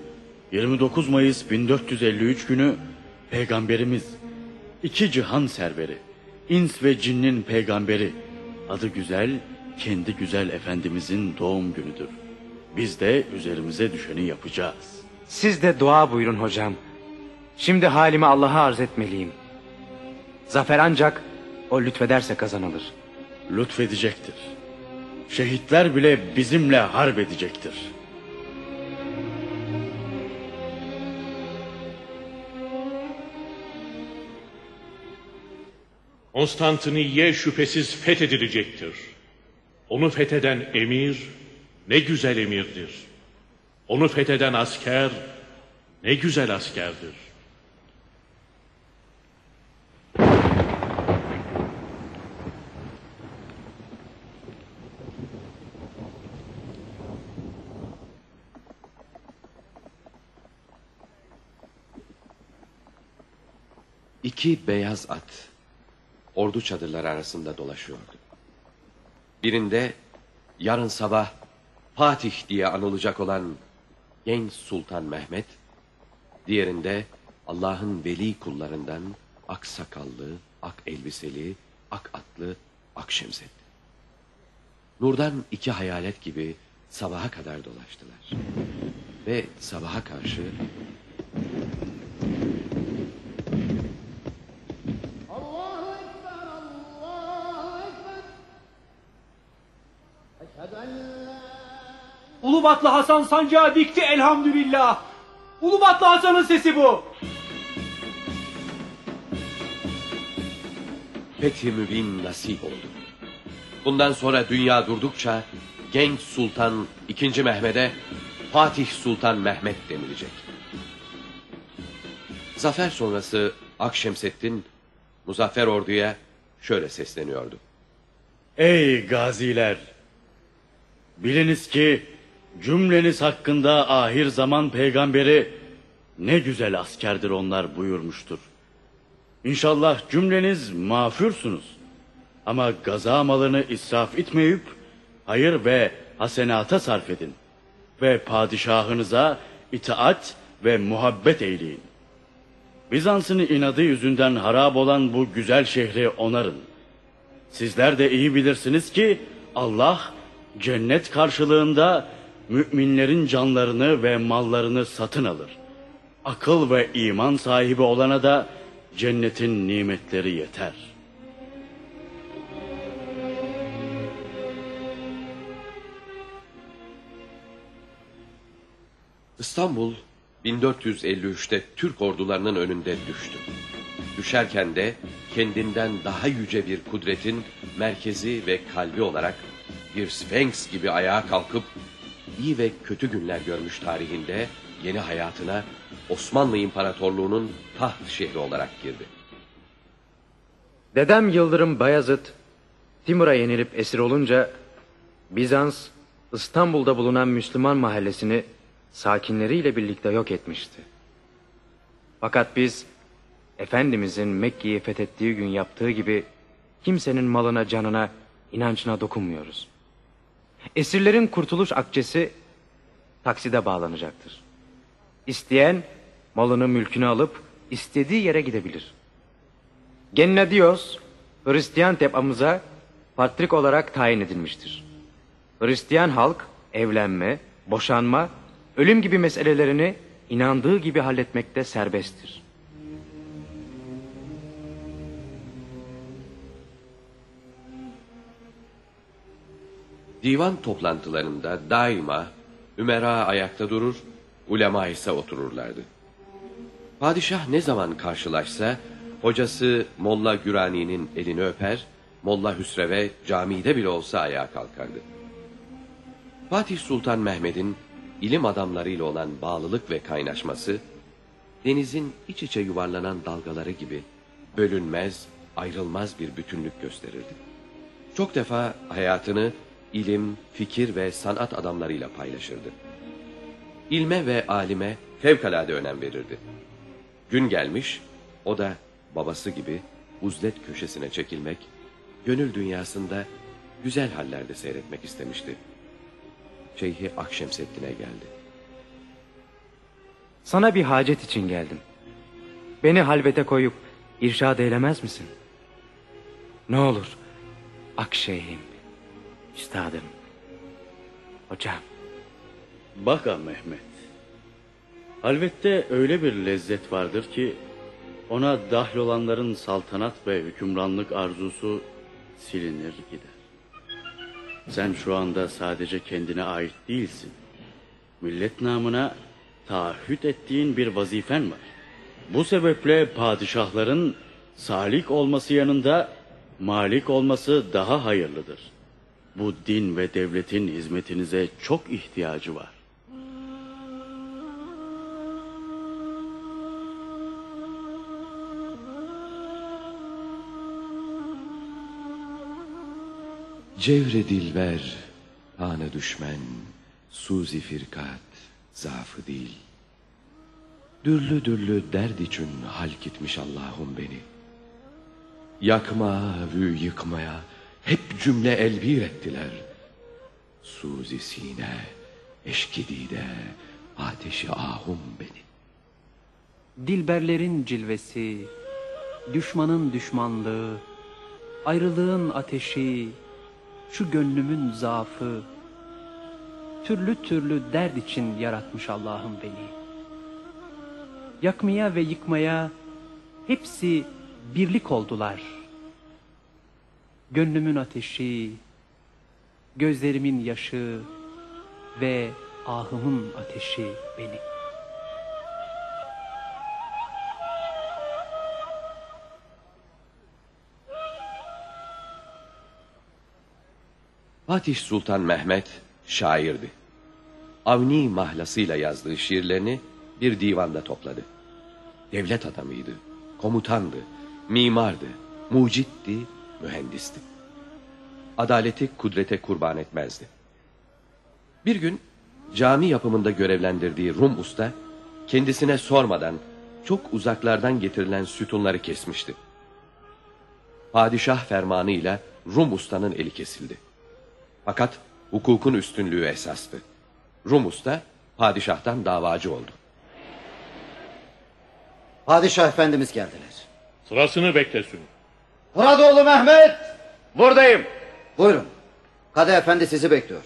29 Mayıs 1453 günü peygamberimiz iki cihan serveri ins ve cinnin peygamberi adı güzel kendi güzel efendimizin doğum günüdür. Biz de üzerimize düşeni yapacağız. Siz de dua buyurun hocam. Şimdi halimi Allah'a arz etmeliyim. Zafer ancak o lütfederse kazanılır. Lütfedecektir. Şehitler bile bizimle harp edecektir. Konstantiniye şüphesiz fethedilecektir. Onu fetheden emir ne güzel emirdir. Onu fetheden asker ne güzel askerdir. İki beyaz at ordu çadırları arasında dolaşıyordu. Birinde yarın sabah Fatih diye anılacak olan genç Sultan Mehmet, diğerinde Allah'ın veli kullarından ak sakallı, ak elbiseli, ak atlı, ak şemset. Nurdan iki hayalet gibi sabaha kadar dolaştılar. Ve sabaha karşı Ulubatlı Hasan sancağı dikti elhamdülillah. Ulubatlı Hasan'ın sesi bu. Fethi mübin nasip oldu. Bundan sonra dünya durdukça genç Sultan II. Mehmet'e Fatih Sultan Mehmet denilecek. Zafer sonrası Akşemseddin Muzaffer orduya şöyle sesleniyordu. Ey gaziler! Biliniz ki cümleniz hakkında ahir zaman peygamberi ne güzel askerdir onlar buyurmuştur. İnşallah cümleniz mağfursunuz. Ama gaza malını israf etmeyip hayır ve hasenata sarf edin. Ve padişahınıza itaat ve muhabbet eyleyin. Bizans'ın inadı yüzünden harap olan bu güzel şehri onarın. Sizler de iyi bilirsiniz ki Allah cennet karşılığında müminlerin canlarını ve mallarını satın alır. Akıl ve iman sahibi olana da cennetin nimetleri yeter. İstanbul 1453'te Türk ordularının önünde düştü. Düşerken de kendinden daha yüce bir kudretin merkezi ve kalbi olarak bir Sphinx gibi ayağa kalkıp iyi ve kötü günler görmüş tarihinde yeni hayatına Osmanlı İmparatorluğu'nun taht şehri olarak girdi. Dedem Yıldırım Bayezid Timur'a yenilip esir olunca Bizans İstanbul'da bulunan Müslüman mahallesini sakinleriyle birlikte yok etmişti. Fakat biz Efendimizin Mekke'yi fethettiği gün yaptığı gibi kimsenin malına, canına, inancına dokunmuyoruz. Esirlerin kurtuluş akçesi takside bağlanacaktır. İsteyen malını mülkünü alıp istediği yere gidebilir. Gennadios Hristiyan tepamıza patrik olarak tayin edilmiştir. Hristiyan halk evlenme, boşanma, ölüm gibi meselelerini inandığı gibi halletmekte serbesttir. Divan toplantılarında daima ümera ayakta durur, ulema ise otururlardı. Padişah ne zaman karşılaşsa hocası Molla Gürani'nin elini öper, Molla Hüsrev'e camide bile olsa ayağa kalkardı. Fatih Sultan Mehmet'in ilim adamlarıyla olan bağlılık ve kaynaşması, denizin iç içe yuvarlanan dalgaları gibi bölünmez, ayrılmaz bir bütünlük gösterirdi. Çok defa hayatını ilim, fikir ve sanat adamlarıyla paylaşırdı. İlme ve alime fevkalade önem verirdi. Gün gelmiş, o da babası gibi uzlet köşesine çekilmek, gönül dünyasında güzel hallerde seyretmek istemişti. Şeyhi Akşemseddin'e geldi. Sana bir hacet için geldim. Beni halvete koyup irşad eylemez misin? Ne olur Akşehim, üstadım, hocam. Baka Mehmet. Halvette öyle bir lezzet vardır ki ona dahl olanların saltanat ve hükümranlık arzusu silinir gider. Sen şu anda sadece kendine ait değilsin. Millet namına taahhüt ettiğin bir vazifen var. Bu sebeple padişahların salik olması yanında malik olması daha hayırlıdır. Bu din ve devletin hizmetinize çok ihtiyacı var. Cevre dilber, hane düşmen, suzi firkat, zaafı değil. Dürlü dürlü derd için halk etmiş Allah'ım beni. Yakma ve yıkmaya hep cümle elbir ettiler. Suzi sine, eşkidide, ateşi ahum beni. Dilberlerin cilvesi, düşmanın düşmanlığı, ayrılığın ateşi, şu gönlümün zaafı, türlü türlü dert için yaratmış Allah'ım beni. Yakmaya ve yıkmaya hepsi birlik oldular. Gönlümün ateşi, gözlerimin yaşı ve ahımın ateşi beni. Fatih Sultan Mehmet şairdi. Avni mahlasıyla yazdığı şiirlerini bir divanda topladı. Devlet adamıydı, komutandı, mimardı, mucitti, mühendisti. Adaleti kudrete kurban etmezdi. Bir gün cami yapımında görevlendirdiği Rum usta kendisine sormadan çok uzaklardan getirilen sütunları kesmişti. Padişah fermanıyla Rum ustanın eli kesildi. Fakat hukukun üstünlüğü esastı. Rum usta padişahtan davacı oldu. Padişah efendimiz geldiler. Sırasını beklesin. Muradoğlu Mehmet! Buradayım. Buyurun. Kadı efendi sizi bekliyor.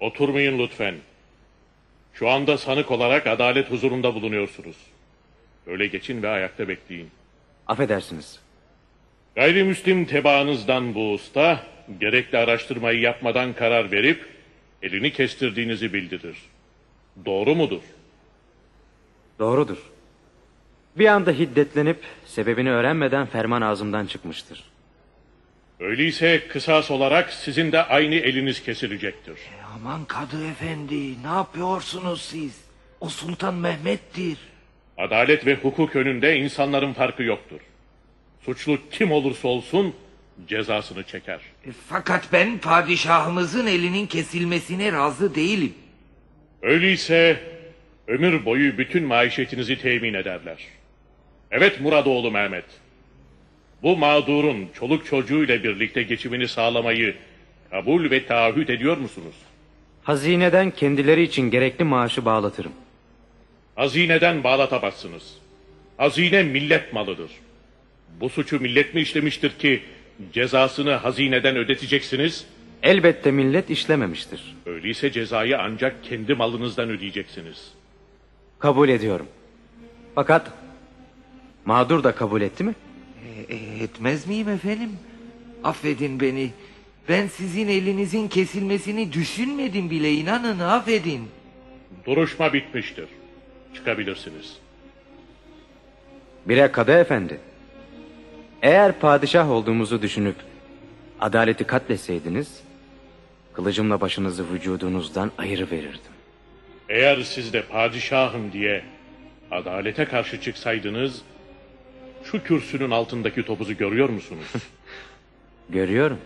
Oturmayın lütfen. Şu anda sanık olarak adalet huzurunda bulunuyorsunuz. Öyle geçin ve ayakta bekleyin. Affedersiniz. Gayrimüslim tebaanızdan bu usta gerekli araştırmayı yapmadan karar verip elini kestirdiğinizi bildirir. Doğru mudur? Doğrudur. Bir anda hiddetlenip sebebini öğrenmeden ferman ağzımdan çıkmıştır. Öyleyse kısas olarak sizin de aynı eliniz kesilecektir. Aman Kadı Efendi ne yapıyorsunuz siz? O Sultan Mehmet'tir. Adalet ve hukuk önünde insanların farkı yoktur. Suçlu kim olursa olsun cezasını çeker. E, Fakat ben padişahımızın elinin kesilmesine razı değilim. Öyleyse ömür boyu bütün maişetinizi temin ederler. Evet Muradoğlu Mehmet. Bu mağdurun çoluk çocuğuyla birlikte geçimini sağlamayı kabul ve taahhüt ediyor musunuz? Hazineden kendileri için gerekli maaşı bağlatırım. Hazineden bağlatamazsınız. Hazine millet malıdır. Bu suçu millet mi işlemiştir ki cezasını hazineden ödeteceksiniz? Elbette millet işlememiştir. Öyleyse cezayı ancak kendi malınızdan ödeyeceksiniz. Kabul ediyorum. Fakat mağdur da kabul etti mi? E, e, etmez miyim efendim? Affedin beni. Ben sizin elinizin kesilmesini düşünmedim bile inanın affedin. Duruşma bitmiştir. Çıkabilirsiniz. Bire kadı efendi. Eğer padişah olduğumuzu düşünüp adaleti katletseydiniz, kılıcımla başınızı vücudunuzdan ayırı verirdim. Eğer siz de padişahım diye adalete karşı çıksaydınız, şu kürsünün altındaki topuzu görüyor musunuz? [LAUGHS] Görüyorum.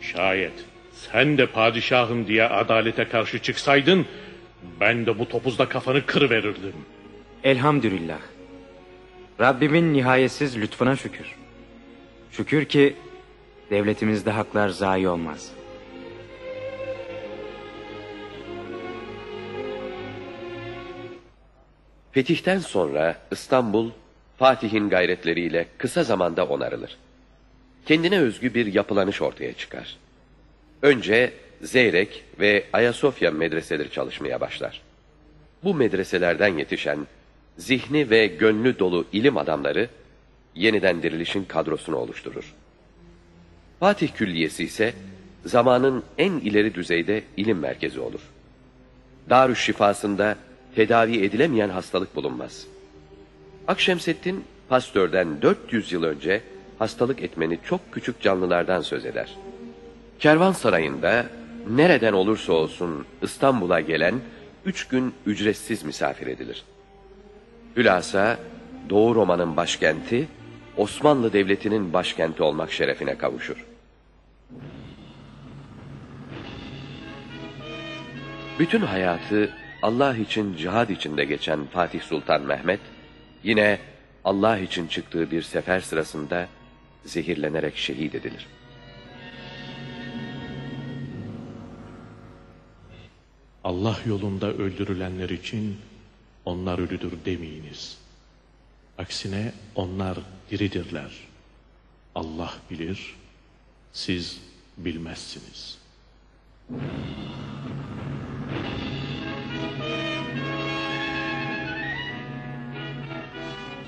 Şayet sen de padişahım diye adalete karşı çıksaydın, ben de bu topuzla kafanı kırıverirdim. Elhamdülillah. Rabbimin nihayetsiz lütfuna şükür. Şükür ki devletimizde haklar zayi olmaz. Fetihten sonra İstanbul Fatih'in gayretleriyle kısa zamanda onarılır. Kendine özgü bir yapılanış ortaya çıkar. Önce Zeyrek ve Ayasofya medreseleri çalışmaya başlar. Bu medreselerden yetişen zihni ve gönlü dolu ilim adamları yeniden dirilişin kadrosunu oluşturur. Fatih Külliyesi ise zamanın en ileri düzeyde ilim merkezi olur. Darüşşifasında tedavi edilemeyen hastalık bulunmaz. Akşemseddin Pasteur'den 400 yıl önce hastalık etmeni çok küçük canlılardan söz eder. Kervansarayında nereden olursa olsun İstanbul'a gelen üç gün ücretsiz misafir edilir. Hülasa Doğu Roma'nın başkenti Osmanlı Devleti'nin başkenti olmak şerefine kavuşur. Bütün hayatı Allah için cihad içinde geçen Fatih Sultan Mehmet, yine Allah için çıktığı bir sefer sırasında zehirlenerek şehit edilir. Allah yolunda öldürülenler için onlar ölüdür demeyiniz. Aksine onlar diridirler. Allah bilir, siz bilmezsiniz.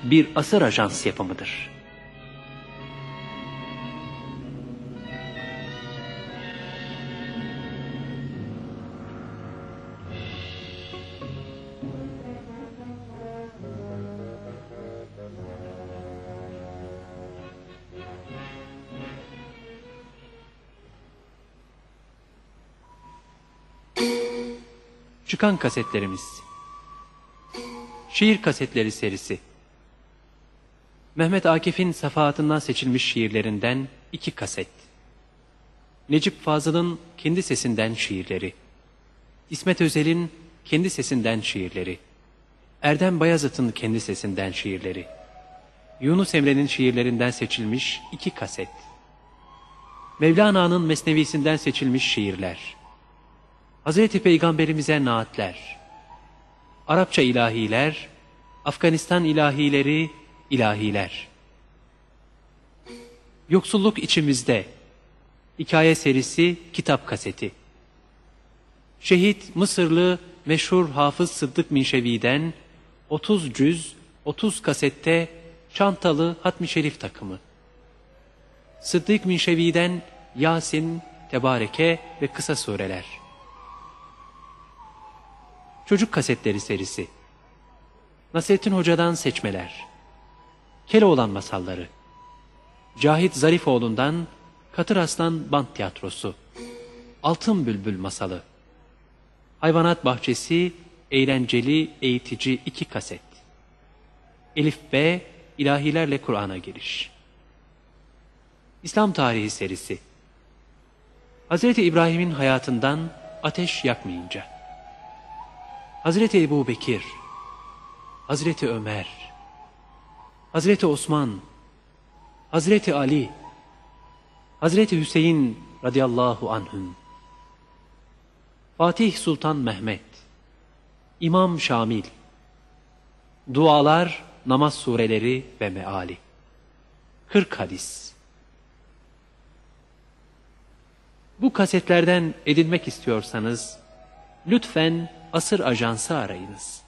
Bir asır ajans yapımıdır. Çıkan kasetlerimiz. Şiir kasetleri serisi. Mehmet Akif'in safahatından seçilmiş şiirlerinden iki kaset. Necip Fazıl'ın kendi sesinden şiirleri. İsmet Özel'in kendi sesinden şiirleri. Erdem Bayazıt'ın kendi sesinden şiirleri. Yunus Emre'nin şiirlerinden seçilmiş iki kaset. Mevlana'nın mesnevisinden seçilmiş şiirler. Hazreti Peygamberimize naatler. Arapça ilahiler, Afganistan ilahileri, ilahiler. Yoksulluk içimizde. Hikaye serisi kitap kaseti. Şehit Mısırlı meşhur Hafız Sıddık Minşevi'den 30 cüz, 30 kasette çantalı Hatmi Şerif takımı. Sıddık Minşevi'den Yasin, Tebareke ve kısa sureler. Çocuk Kasetleri serisi. Nasrettin Hoca'dan seçmeler. Keloğlan masalları. Cahit Zarifoğlu'ndan Katır Aslan Band Tiyatrosu. Altın Bülbül masalı. Hayvanat Bahçesi eğlenceli eğitici iki kaset. Elif B ilahilerle Kur'an'a giriş. İslam tarihi serisi. Hazreti İbrahim'in hayatından ateş yakmayınca. Hazreti Ebu Bekir, Hazreti Ömer, Hazreti Osman, Hazreti Ali, Hazreti Hüseyin radıyallahu anhüm, Fatih Sultan Mehmet, İmam Şamil, Dualar, Namaz Sureleri ve Meali, 40 hadis. Bu kasetlerden edinmek istiyorsanız, lütfen Asır Ajansı arayınız.